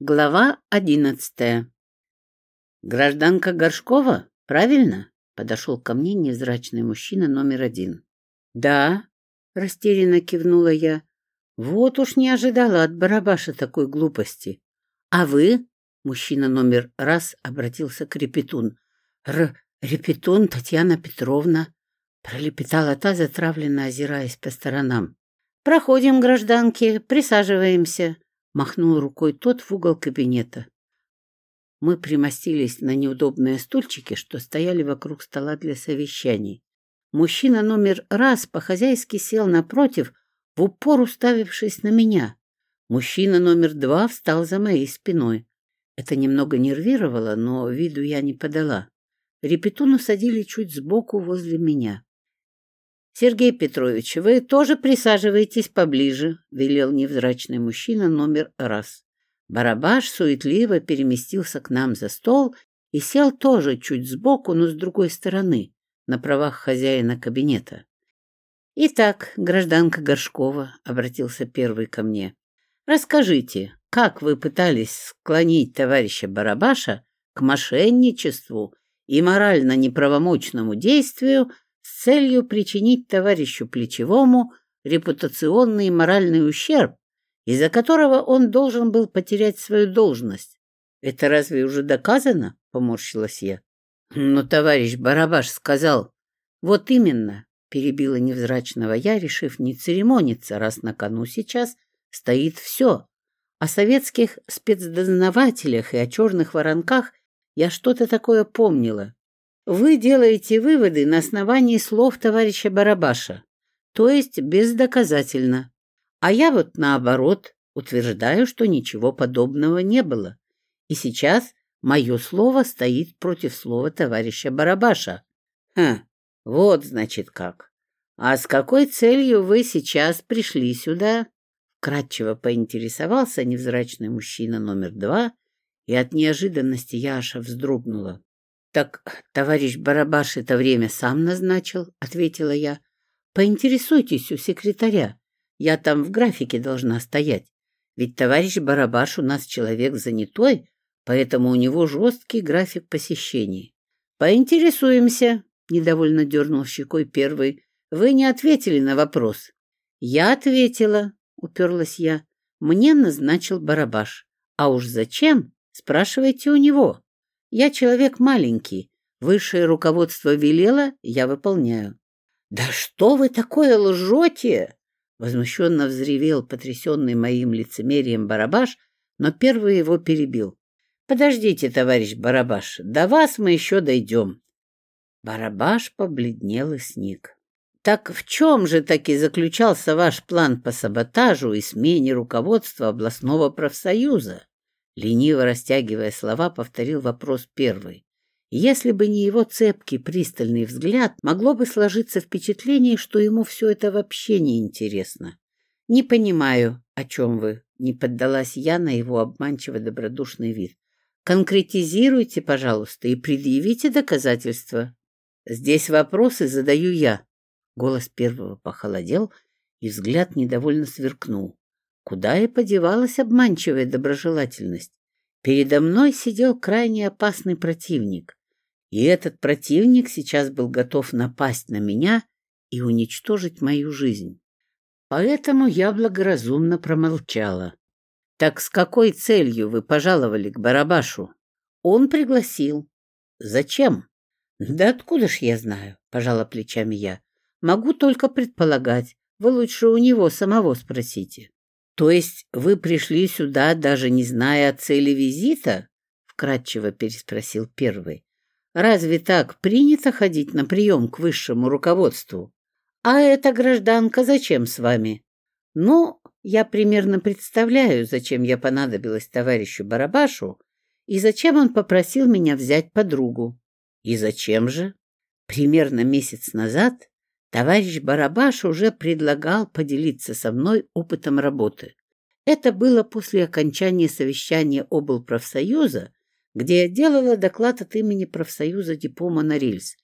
Глава одиннадцатая. «Гражданка Горшкова, правильно?» — подошел ко мне невзрачный мужчина номер один. «Да», — растерянно кивнула я. «Вот уж не ожидала от барабаша такой глупости. А вы?» — мужчина номер раз обратился к Репетун. «Р... Репетун Татьяна Петровна», — пролепетала та, затравленно озираясь по сторонам. «Проходим, гражданки, присаживаемся», Махнул рукой тот в угол кабинета. Мы примостились на неудобные стульчики, что стояли вокруг стола для совещаний. Мужчина номер раз по-хозяйски сел напротив, в упор уставившись на меня. Мужчина номер два встал за моей спиной. Это немного нервировало, но виду я не подала. Репетуну Сергей Петрович, вы тоже присаживайтесь поближе, — велел невзрачный мужчина номер раз. Барабаш суетливо переместился к нам за стол и сел тоже чуть сбоку, но с другой стороны, на правах хозяина кабинета. — Итак, гражданка Горшкова, — обратился первый ко мне, — расскажите, как вы пытались склонить товарища Барабаша к мошенничеству и морально неправомочному действию целью причинить товарищу Плечевому репутационный и моральный ущерб, из-за которого он должен был потерять свою должность. Это разве уже доказано? Поморщилась я. Но товарищ Барабаш сказал. Вот именно, перебила невзрачного я, решив не церемониться, раз на кону сейчас стоит все. О советских спецдознавателях и о черных воронках я что-то такое помнила, вы делаете выводы на основании слов товарища Барабаша, то есть бездоказательно. А я вот наоборот утверждаю, что ничего подобного не было. И сейчас мое слово стоит против слова товарища Барабаша. Хм, вот значит как. А с какой целью вы сейчас пришли сюда? Кратчево поинтересовался невзрачный мужчина номер два, и от неожиданности я аж вздрогнула. Так товарищ Барабаш это время сам назначил, ответила я. Поинтересуйтесь у секретаря. Я там в графике должна стоять. Ведь товарищ Барабаш у нас человек занятой, поэтому у него жесткий график посещений. Поинтересуемся, недовольно дернул щекой первый. Вы не ответили на вопрос. Я ответила, уперлась я. Мне назначил Барабаш. А уж зачем? Спрашивайте у него. Я человек маленький. Высшее руководство велело, я выполняю. — Да что вы такое лжете? — возмущенно взревел потрясенный моим лицемерием Барабаш, но первый его перебил. — Подождите, товарищ Барабаш, до вас мы еще дойдем. Барабаш побледнел и сник. — Так в чем же таки заключался ваш план по саботажу и смене руководства областного профсоюза? Лениво растягивая слова, повторил вопрос первый. Если бы не его цепкий, пристальный взгляд, могло бы сложиться впечатление, что ему все это вообще не интересно. «Не понимаю, о чем вы», — не поддалась я на его обманчиво добродушный вид. «Конкретизируйте, пожалуйста, и предъявите доказательства». «Здесь вопросы задаю я». Голос первого похолодел, и взгляд недовольно сверкнул. Куда и подевалась обманчивая доброжелательность? Передо мной сидел крайне опасный противник. И этот противник сейчас был готов напасть на меня и уничтожить мою жизнь. Поэтому я благоразумно промолчала. «Так с какой целью вы пожаловали к Барабашу?» «Он пригласил». «Зачем?» «Да откуда ж я знаю?» — пожала плечами я. «Могу только предполагать. Вы лучше у него самого спросите». То есть вы пришли сюда, даже не зная о цели визита? Вкратчиво переспросил первый. Разве так принято ходить на прием к высшему руководству? А эта гражданка зачем с вами? Ну, я примерно представляю, зачем я понадобилась товарищу Барабашу и зачем он попросил меня взять подругу. И зачем же? Примерно месяц назад Товарищ Барабаш уже предлагал поделиться со мной опытом работы. Это было после окончания совещания обл. профсоюза, где я делала доклад от имени профсоюза депо «Монорельс».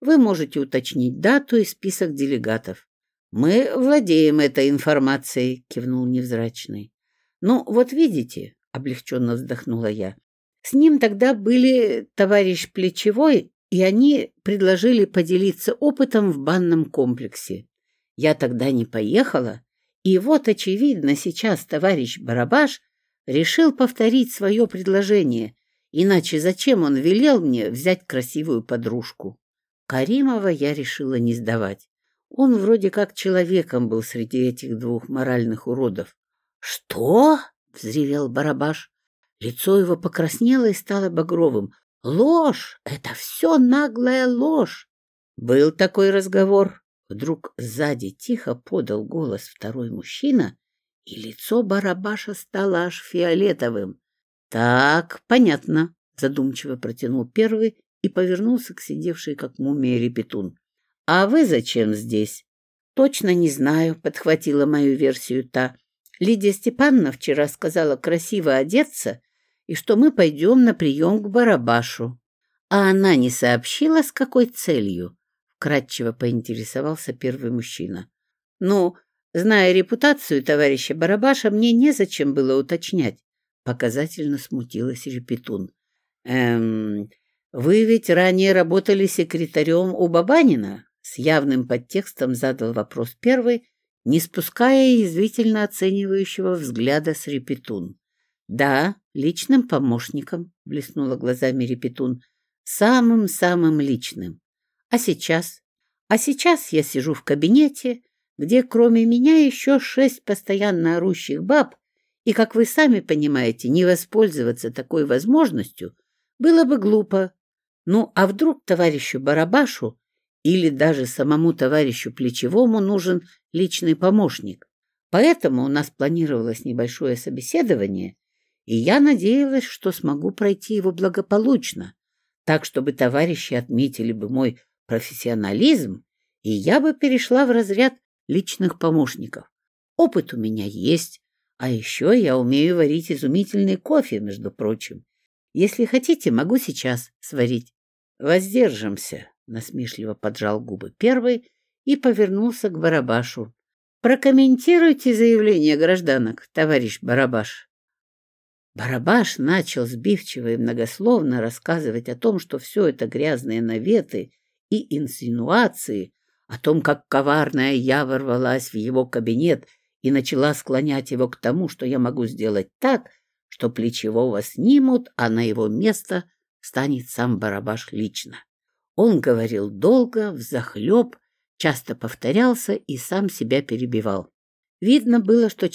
Вы можете уточнить дату и список делегатов. «Мы владеем этой информацией», — кивнул невзрачный. «Ну, вот видите», — облегченно вздохнула я, — «с ним тогда были товарищ Плечевой и они предложили поделиться опытом в банном комплексе. Я тогда не поехала, и вот, очевидно, сейчас товарищ Барабаш решил повторить свое предложение, иначе зачем он велел мне взять красивую подружку? Каримова я решила не сдавать. Он вроде как человеком был среди этих двух моральных уродов. — Что? — взревел Барабаш. Лицо его покраснело и стало багровым. — Ложь! Это все наглая ложь! Был такой разговор. Вдруг сзади тихо подал голос второй мужчина, и лицо Барабаша стало аж фиолетовым. — Так, понятно, — задумчиво протянул первый и повернулся к сидевшей как мумия репетун. — А вы зачем здесь? — Точно не знаю, — подхватила мою версию та. Лидия Степановна вчера сказала красиво одеться и что мы пойдем на прием к Барабашу. А она не сообщила, с какой целью? Кратчево поинтересовался первый мужчина. Ну, зная репутацию товарища Барабаша, мне незачем было уточнять. Показательно смутилась Репетун. Эм, вы ведь ранее работали секретарем у Бабанина? С явным подтекстом задал вопрос первый, не спуская язвительно Да, личным помощником, — блеснула глазами Репетун, — самым-самым личным. А сейчас? А сейчас я сижу в кабинете, где кроме меня еще шесть постоянно орущих баб, и, как вы сами понимаете, не воспользоваться такой возможностью было бы глупо. Ну, а вдруг товарищу Барабашу или даже самому товарищу Плечевому нужен личный помощник? Поэтому у нас планировалось небольшое собеседование, и я надеялась, что смогу пройти его благополучно, так, чтобы товарищи отметили бы мой профессионализм, и я бы перешла в разряд личных помощников. Опыт у меня есть, а еще я умею варить изумительный кофе, между прочим. Если хотите, могу сейчас сварить. Воздержимся, — насмешливо поджал губы первый и повернулся к Барабашу. «Прокомментируйте заявление гражданок, товарищ Барабаш». Барабаш начал сбивчиво и многословно рассказывать о том, что все это грязные наветы и инсинуации, о том, как коварная я ворвалась в его кабинет и начала склонять его к тому, что я могу сделать так, что плечевого снимут, а на его место станет сам Барабаш лично. Он говорил долго, взахлеб, часто повторялся и сам себя перебивал. Видно было, что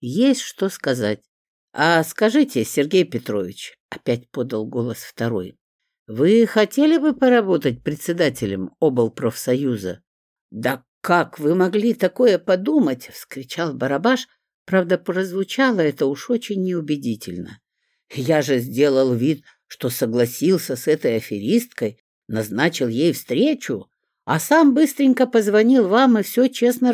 человек волнуется, и ему есть что сказать. — А скажите, Сергей Петрович, — опять подал голос второй, — вы хотели бы поработать председателем облпрофсоюза? — Да как вы могли такое подумать? — вскричал Барабаш. Правда, прозвучало это уж очень неубедительно. Я же сделал вид, что согласился с этой аферисткой, назначил ей встречу, а сам быстренько позвонил вам и все честно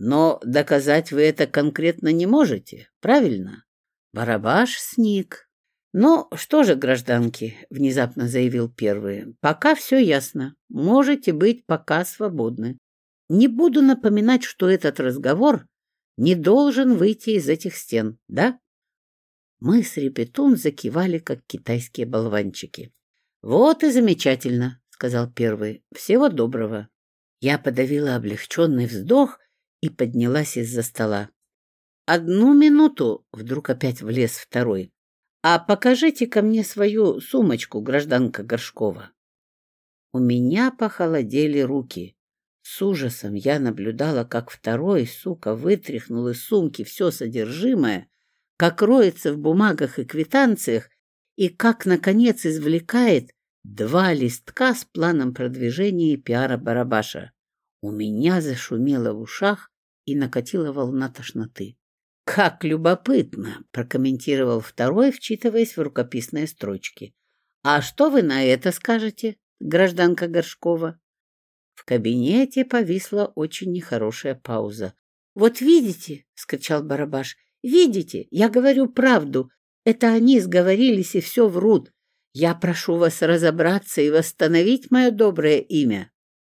рассказал. Но доказать вы это конкретно не можете, правильно? Барабаш сник. «Ну, что же, гражданки», — внезапно заявил первый, — «пока все ясно. Можете быть пока свободны. Не буду напоминать, что этот разговор не должен выйти из этих стен, да?» Мы с Репетун закивали, как китайские болванчики. «Вот и замечательно», — сказал первый. «Всего доброго». Я подавила облегченный вздох и поднялась из-за стола. «Одну минуту!» — вдруг опять влез второй. «А покажите ко мне свою сумочку, гражданка Горшкова». У меня похолодели руки. С ужасом я наблюдала, как второй, сука, вытряхнул из сумки все содержимое, как роется в бумагах и квитанциях, и как, наконец, извлекает два листка с планом продвижения и пиара Барабаша. У меня зашумело в ушах, и накатила волна тошноты. Как любопытно, прокомментировал второй, вчитываясь в рукописные строчки. А что вы на это скажете, гражданка Горшкова? В кабинете повисла очень нехорошая пауза. Вот видите, скричал Барабаш. Видите, я говорю правду. Это они сговорились и все врут. Я прошу вас разобраться и восстановить мое доброе имя.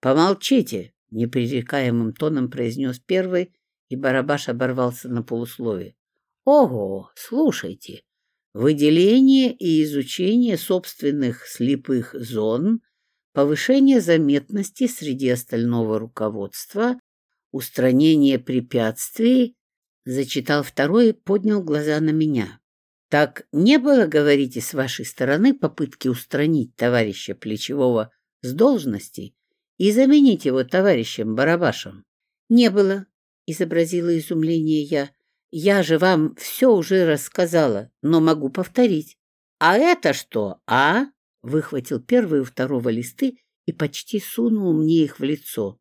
Помолчите, непререкаемым тоном произнес первый И Барабаш оборвался на полуслове. Ого, слушайте, выделение и изучение собственных слепых зон, повышение заметности среди остального руководства, устранение препятствий, зачитал второй и поднял глаза на меня. Так не было, говорите, с вашей стороны попытки устранить товарища Плечевого с должности и заменить его товарищем Барабашем? Не было, изобразила изумление я. Я же вам все уже рассказала, но могу повторить. А это что, а? Выхватил первый у второго листы и почти сунул мне их в лицо.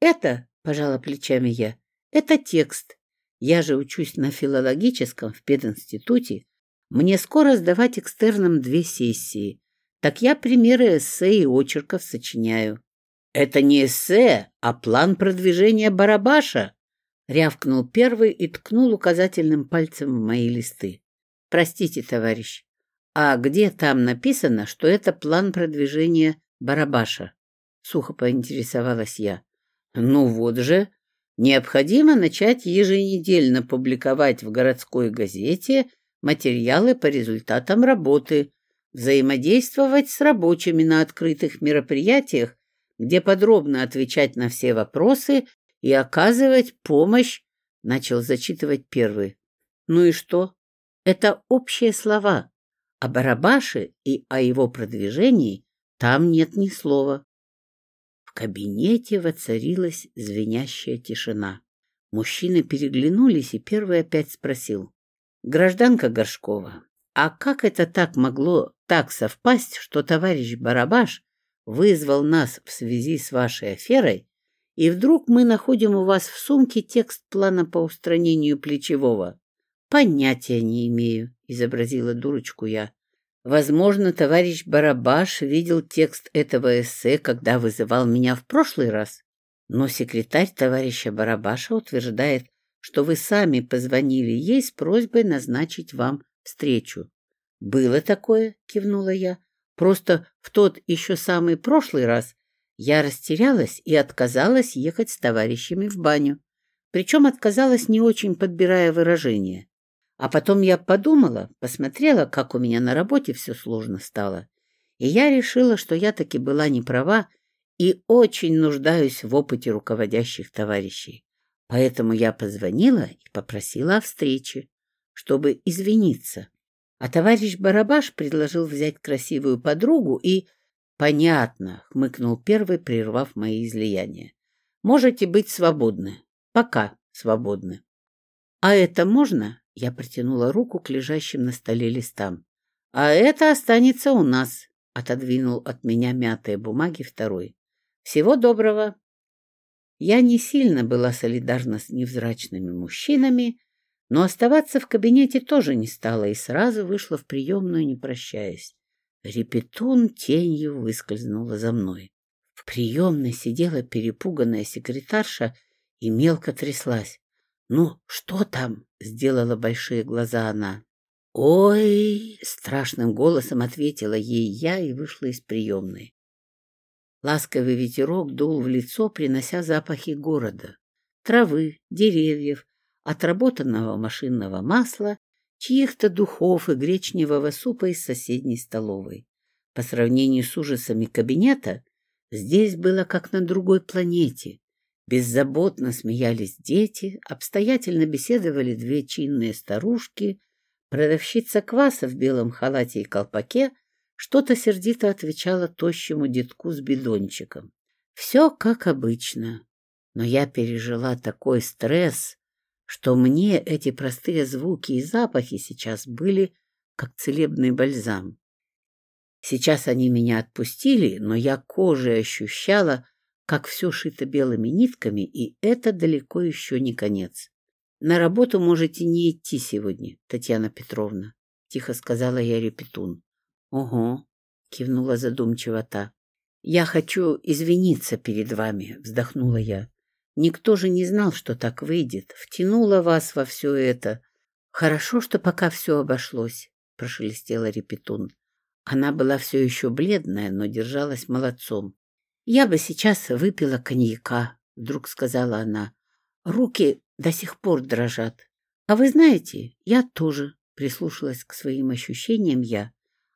Это, пожала плечами я, это текст. Я же учусь на филологическом в пединституте. Мне скоро сдавать экстерном две сессии. Так я примеры эссе и очерков сочиняю. Это не эссе, а план продвижения Барабаша, Рявкнул первый и ткнул указательным пальцем в мои листы. Простите, товарищ, а где там написано, что это план продвижения Барабаша? Сухо поинтересовалась я. Ну вот же, необходимо начать еженедельно публиковать в городской газете материалы по результатам работы, взаимодействовать с рабочими на открытых мероприятиях, где подробно отвечать на все вопросы и оказывать помощь, начал зачитывать первый. Ну и что? Это общие слова. О Барабаше и о его продвижении там нет ни слова. В кабинете воцарилась звенящая вызвал нас в связи с вашей аферой, и вдруг мы находим у вас в сумке текст плана по устранению плечевого. Понятия не имею, изобразила дурочку я. Возможно, товарищ Барабаш видел текст этого эссе, когда вызывал меня в прошлый раз. Но секретарь товарища Барабаша утверждает, что вы сами позвонили ей с просьбой назначить вам встречу. «Было такое?» — кивнула я. «Просто в тот еще самый прошлый раз я растерялась и отказалась ехать с товарищами в баню. Причем отказалась не очень подбирая выражения. А потом я подумала, посмотрела, как у меня на работе все сложно стало. И я решила, что я таки была не права и очень нуждаюсь в опыте руководящих товарищей. Поэтому я позвонила и попросила о встрече, чтобы извиниться. А товарищ Барабаш предложил взять красивую подругу и Понятно, хмыкнул первый, прервав мои излияния. Можете быть свободны. Пока свободны. А это можно? Я протянула руку к лежащим на столе листам. А это останется у нас, отодвинул от меня мятые бумаги второй. Всего доброго. Я не сильно была солидарна с невзрачными мужчинами, но оставаться в кабинете тоже не стала и сразу вышла в приемную, не прощаясь. Репетун тенью выскользнула за мной. В приемной сидела перепуганная секретарша и мелко тряслась. «Ну, что там?» — сделала большие глаза она. «Ой!» — страшным голосом ответила ей я и вышла из приемной. Ласковый ветерок дул в лицо, принося запахи города. Травы, деревьев, отработанного машинного масла чьих-то духов и гречневого супа из соседней столовой. По сравнению с ужасами кабинета, здесь было как на другой планете. Беззаботно смеялись дети, обстоятельно беседовали две чинные старушки, продавщица кваса в белом халате и колпаке что-то сердито отвечала тощему детку с бидончиком. Все как обычно. Но я пережила такой стресс, что мне эти простые звуки и запахи сейчас были как целебный бальзам. Сейчас они меня отпустили, но я кожей ощущала, как все шито белыми нитками, и это далеко еще не конец. На работу можете не идти сегодня, Татьяна Петровна, — тихо сказала я репетун. — Ого, — кивнула задумчиво та. — Я хочу извиниться перед вами, — вздохнула я. Никто же не знал, что так выйдет. Втянула вас во все это. Хорошо, что пока все обошлось, — прошелестела Репетун. Она была все еще бледная, но держалась молодцом. — Я бы сейчас выпила коньяка, — вдруг сказала она. Руки до сих пор дрожат. А вы знаете, я тоже прислушалась к своим ощущениям я.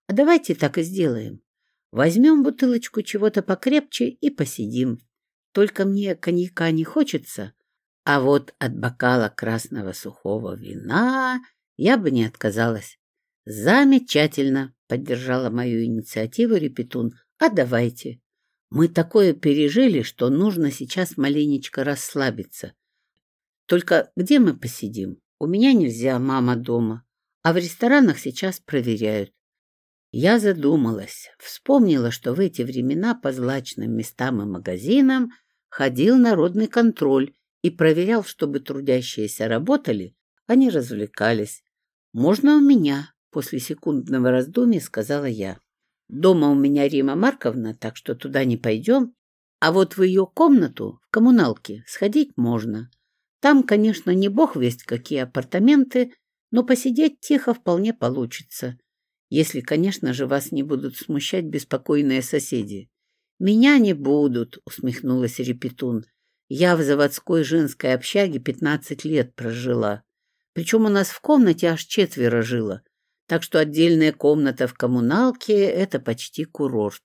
А давайте так и сделаем. Возьмем бутылочку чего-то покрепче и посидим. только мне коньяка не хочется, а вот от бокала красного сухого вина я бы не отказалась. Замечательно, поддержала мою инициативу Репетун. А давайте. Мы такое пережили, что нужно сейчас маленечко расслабиться. Только где мы посидим? У меня нельзя, мама дома. А в ресторанах сейчас проверяют. Я задумалась, вспомнила, что в эти времена по злачным местам и магазинам ходил народный контроль и проверял, чтобы трудящиеся работали, а не развлекались. «Можно у меня?» — после секундного раздумья сказала я. «Дома у меня Рима Марковна, так что туда не пойдем. А вот в ее комнату, в коммуналке, сходить можно. Там, конечно, не бог весть, какие апартаменты, но посидеть тихо вполне получится, если, конечно же, вас не будут смущать беспокойные соседи. «Меня не будут», — усмехнулась Репетун. «Я в заводской женской общаге пятнадцать лет прожила. Причем у нас в комнате аж четверо жило, так что отдельная комната в коммуналке — это почти курорт».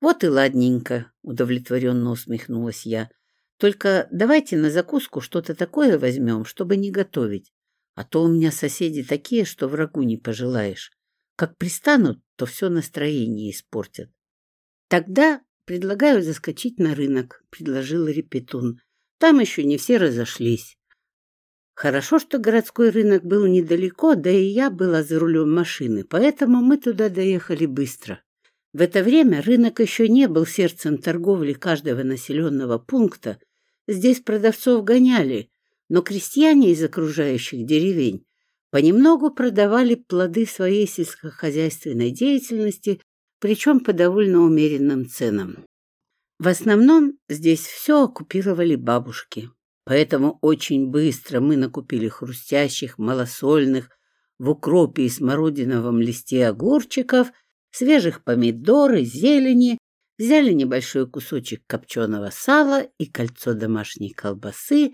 «Вот и ладненько», — удовлетворенно усмехнулась я. «Только давайте на закуску что-то такое возьмем, чтобы не готовить. А то у меня соседи такие, что врагу не пожелаешь. Как пристанут, то все настроение испортят. Тогда предлагаю заскочить на рынок, предложил Репетун. Там еще не все разошлись. Хорошо, что городской рынок был недалеко, да и я была за рулем машины, поэтому мы туда доехали быстро. В это время рынок еще не был сердцем торговли каждого населенного пункта. Здесь продавцов гоняли, но крестьяне из окружающих деревень понемногу продавали плоды своей сельскохозяйственной деятельности, причем по довольно умеренным ценам. В основном здесь все оккупировали бабушки, поэтому очень быстро мы накупили хрустящих, малосольных, в укропе и смородиновом листе огурчиков, свежих помидор и зелени, взяли небольшой кусочек копченого сала и кольцо домашней колбасы,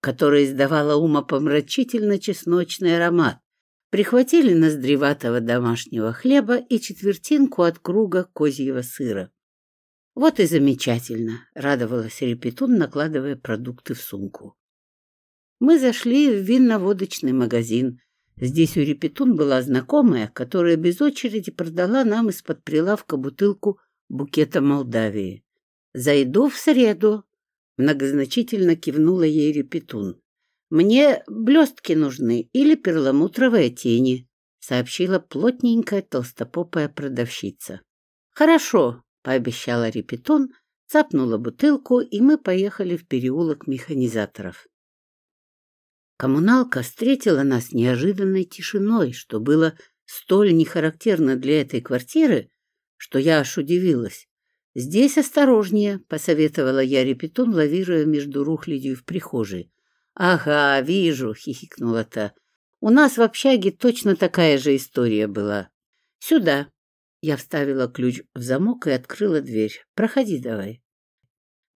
которое издавало умопомрачительно чесночный аромат, Прихватили ноздреватого домашнего хлеба и четвертинку от круга козьего сыра. «Вот и замечательно!» — радовалась Репетун, накладывая продукты в сумку. Мы зашли в винно-водочный магазин. Здесь у Репетун была знакомая, которая без очереди продала нам из-под прилавка бутылку букета Молдавии. «Зайду в среду!» — многозначительно кивнула ей Репетун. «Мне блестки нужны или перламутровые тени», сообщила плотненькая толстопопая продавщица. «Хорошо», — пообещала Репетун, цапнула бутылку, и мы поехали в переулок механизаторов. Коммуналка встретила нас неожиданной тишиной, что было столь нехарактерно для этой квартиры, что я аж удивилась. «Здесь осторожнее», — посоветовала я репетун, лавируя между рухлядью в прихожей. «Ага, вижу», — хихикнула та. «У нас в общаге точно такая же история была. Сюда». Я вставила ключ в замок и открыла дверь. «Проходи давай».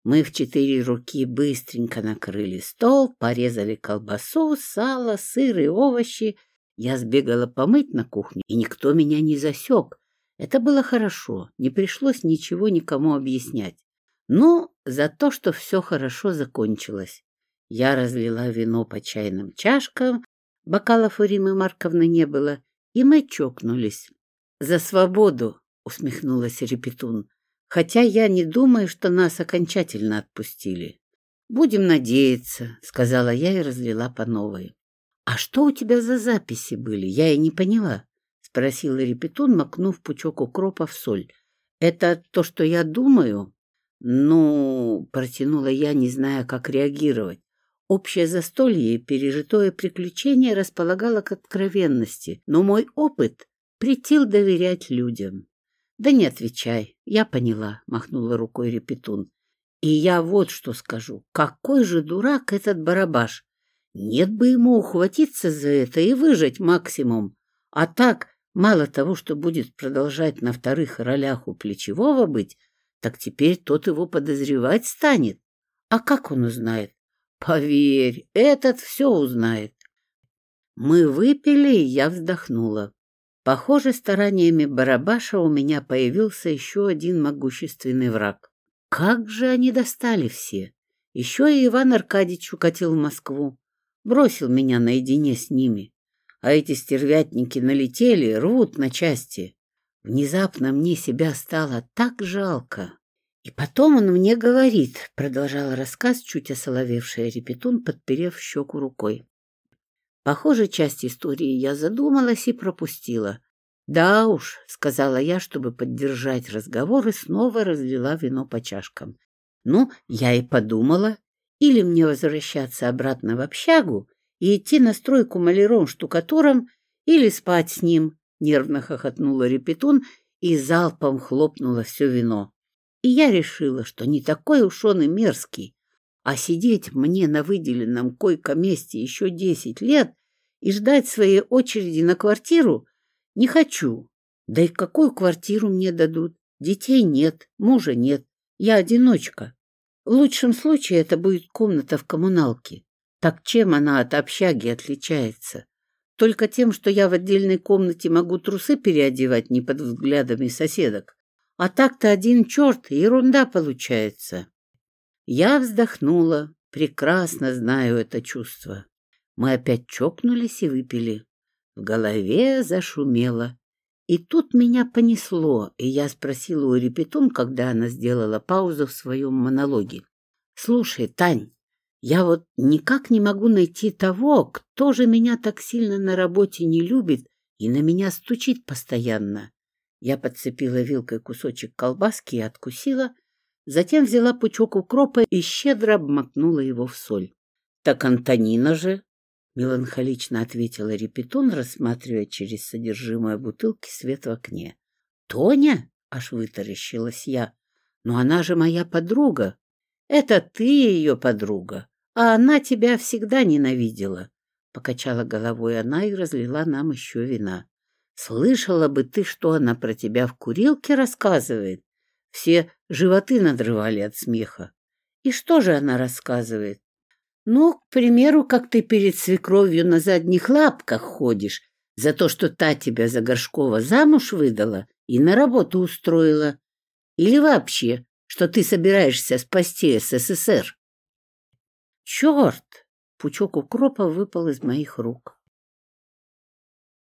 Мы в четыре руки быстренько накрыли стол, порезали колбасу, сало, сыр и овощи. Я сбегала помыть на кухню, и никто меня не засек. Это было хорошо, не пришлось ничего никому объяснять. Но за то, что все хорошо закончилось. Я разлила вино по чайным чашкам, бокалов у Римы Марковны не было, и мы чокнулись. «За свободу!» — усмехнулась Репетун. «Хотя я не думаю, что нас окончательно отпустили». «Будем надеяться», — сказала я и разлила по новой. «А что у тебя за записи были? Я и не поняла» спросил Репетун, макнув пучок укропа в соль. «Это то, что я думаю?» «Ну...» — протянула я, не зная, как реагировать. Общее застолье и пережитое приключение располагало к откровенности, но мой опыт притил доверять людям. «Да не отвечай, я поняла», — махнула рукой Репетун. «И я вот что скажу. Какой же дурак этот барабаш! Нет бы ему ухватиться за это и выжать максимум. А так Мало того, что будет продолжать на вторых ролях у плечевого быть, так теперь тот его подозревать станет. А как он узнает? Поверь, этот все узнает. Мы выпили, и я вздохнула. Похоже, стараниями Барабаша у меня появился еще один могущественный враг. Как же они достали все! Еще и Иван Аркадьевич укатил в Москву, бросил меня наедине с ними. А эти стервятники налетели, рвут на части. Внезапно мне себя стало так жалко. И потом он мне говорит, продолжал рассказ чуть осоловевшая репетун, подперев щеку рукой. Похоже, часть истории я задумалась и пропустила. «Да уж», — сказала я, чтобы поддержать разговор, и снова разлила вино по чашкам. «Ну, я и подумала, или мне возвращаться обратно в общагу и идти на стройку маляром-штукатуром, или спать с ним», — нервно хохотнула репетун и залпом хлопнула все вино. И я решила, что не такой уж он и мерзкий, а сидеть мне на выделенном койко-месте еще десять лет и ждать своей очереди на квартиру не хочу. Да и какую квартиру мне дадут? Детей нет, мужа нет, я одиночка. В лучшем случае это будет комната в коммуналке. Так чем она от общаги отличается? Только тем, что я в отдельной комнате могу трусы переодевать не под взглядами соседок. А так-то один черт, ерунда получается. Я вздохнула, прекрасно знаю это чувство. Мы опять чокнулись и выпили. В голове зашумело. И тут меня понесло, и я спросила у репетун, когда она сделала паузу в своем монологе. «Слушай, Тань, я вот никак не могу найти того, кто же меня так сильно на работе не любит и на меня стучит постоянно». Я подцепила вилкой кусочек колбаски и откусила, Затем взяла пучок укропа и Слышала бы ты, что она про тебя в курилке рассказывает. Все животы надрывали от смеха. И что же она рассказывает? Ну, к примеру, как ты перед свекровью на задних лапках ходишь за то, что та тебя за Горшкова замуж выдала и на работу устроила. Или вообще, что ты собираешься спасти СССР. Черт! Пучок укропа выпал из моих рук.